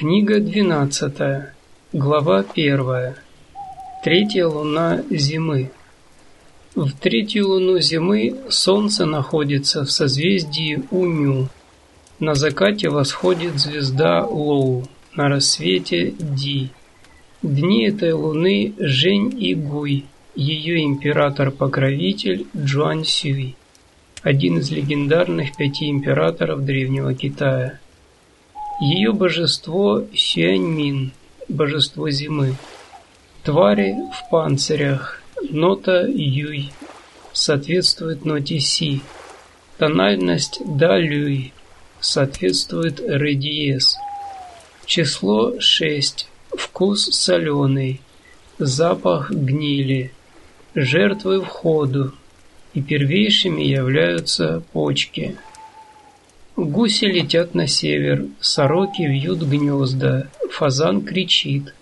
Книга 12. Глава 1. Третья луна зимы. В третью луну зимы Солнце находится в созвездии Уню. На закате восходит звезда Лоу, на рассвете Ди. Дни этой луны Жень и Гуй, ее император-покровитель Джуан Сюй, один из легендарных пяти императоров Древнего Китая. Ее божество Сюаньмин, божество зимы. Твари в панцирях, нота Юй, соответствует ноте Си. Тональность Да Люй, соответствует Ре диез. Число 6, вкус соленый, запах гнили, жертвы входу, и первейшими являются почки. Гуси летят на север, сороки вьют гнезда, фазан кричит.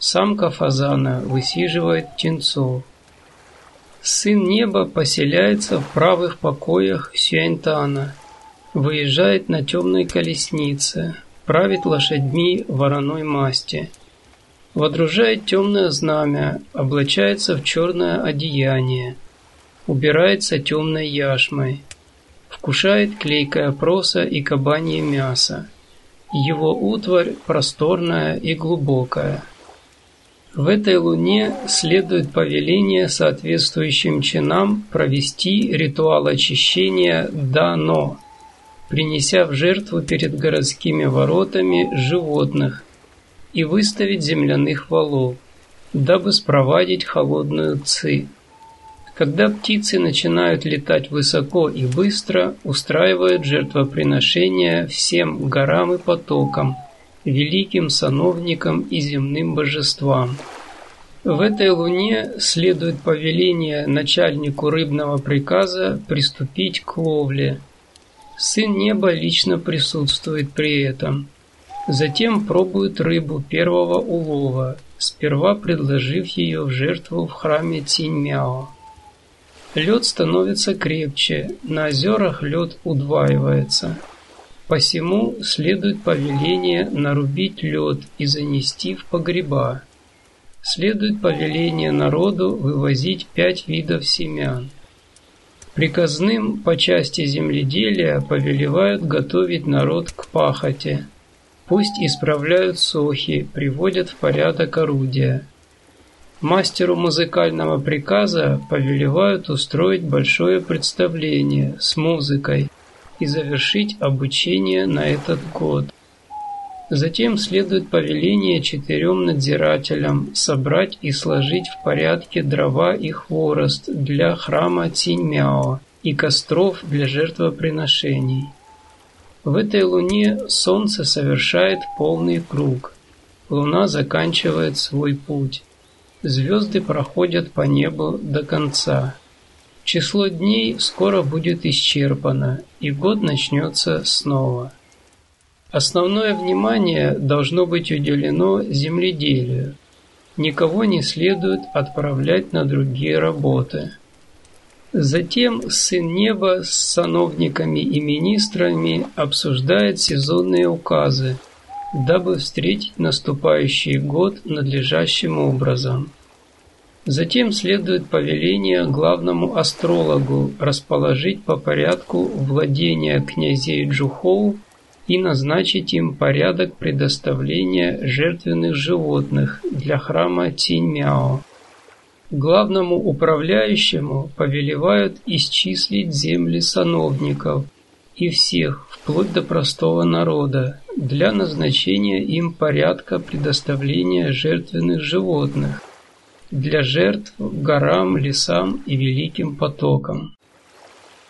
Самка фазана высиживает птенцов. Сын неба поселяется в правых покоях Сюэнтана, выезжает на темной колеснице, правит лошадьми вороной масти, водружает темное знамя, облачается в черное одеяние, убирается темной яшмой, вкушает клейкое проса и кабанье мясо. Его утварь просторная и глубокая. В этой луне следует повеление соответствующим чинам провести ритуал очищения Дано, принеся в жертву перед городскими воротами животных и выставить земляных валов, дабы спровадить холодную ци. Когда птицы начинают летать высоко и быстро, устраивают жертвоприношения всем горам и потокам, великим сановникам и земным божествам. В этой луне следует повеление начальнику рыбного приказа приступить к ловле. Сын неба лично присутствует при этом. Затем пробует рыбу первого улова, сперва предложив ее в жертву в храме Циньмяо. Лед становится крепче, на озерах лед удваивается. Посему следует повеление нарубить лед и занести в погреба. Следует повеление народу вывозить пять видов семян. Приказным по части земледелия повелевают готовить народ к пахоте. Пусть исправляют сохи, приводят в порядок орудия. Мастеру музыкального приказа повелевают устроить большое представление с музыкой и завершить обучение на этот год. Затем следует повеление четырем надзирателям собрать и сложить в порядке дрова и хворост для храма Циньмяо и костров для жертвоприношений. В этой луне Солнце совершает полный круг. Луна заканчивает свой путь. Звезды проходят по небу до конца. Число дней скоро будет исчерпано, и год начнется снова. Основное внимание должно быть уделено земледелию. Никого не следует отправлять на другие работы. Затем Сын Неба с сановниками и министрами обсуждает сезонные указы – дабы встретить наступающий год надлежащим образом. Затем следует повеление главному астрологу расположить по порядку владения князей Джухоу и назначить им порядок предоставления жертвенных животных для храма Циньмяо. Главному управляющему повелевают исчислить земли сановников и всех, вплоть до простого народа, для назначения им порядка предоставления жертвенных животных, для жертв горам, лесам и великим потокам.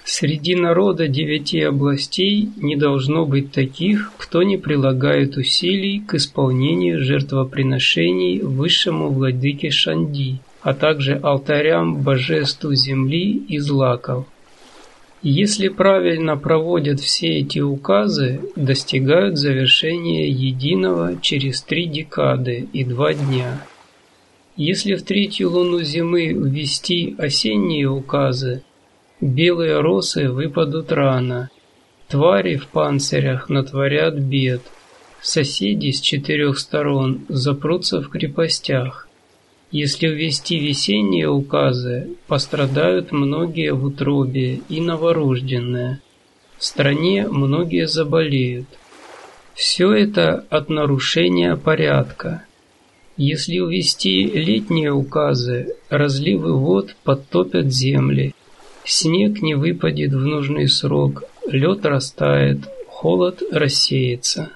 Среди народа девяти областей не должно быть таких, кто не прилагает усилий к исполнению жертвоприношений высшему владыке Шанди, а также алтарям божеству земли и злаков. Если правильно проводят все эти указы, достигают завершения единого через три декады и два дня. Если в третью луну зимы ввести осенние указы, белые росы выпадут рано, твари в панцирях натворят бед, Соседи с четырех сторон запрутся в крепостях. Если ввести весенние указы, пострадают многие в утробе и новорожденные. В стране многие заболеют. Все это от нарушения порядка. Если увести летние указы, разливы вод подтопят земли, снег не выпадет в нужный срок, лед растает, холод рассеется.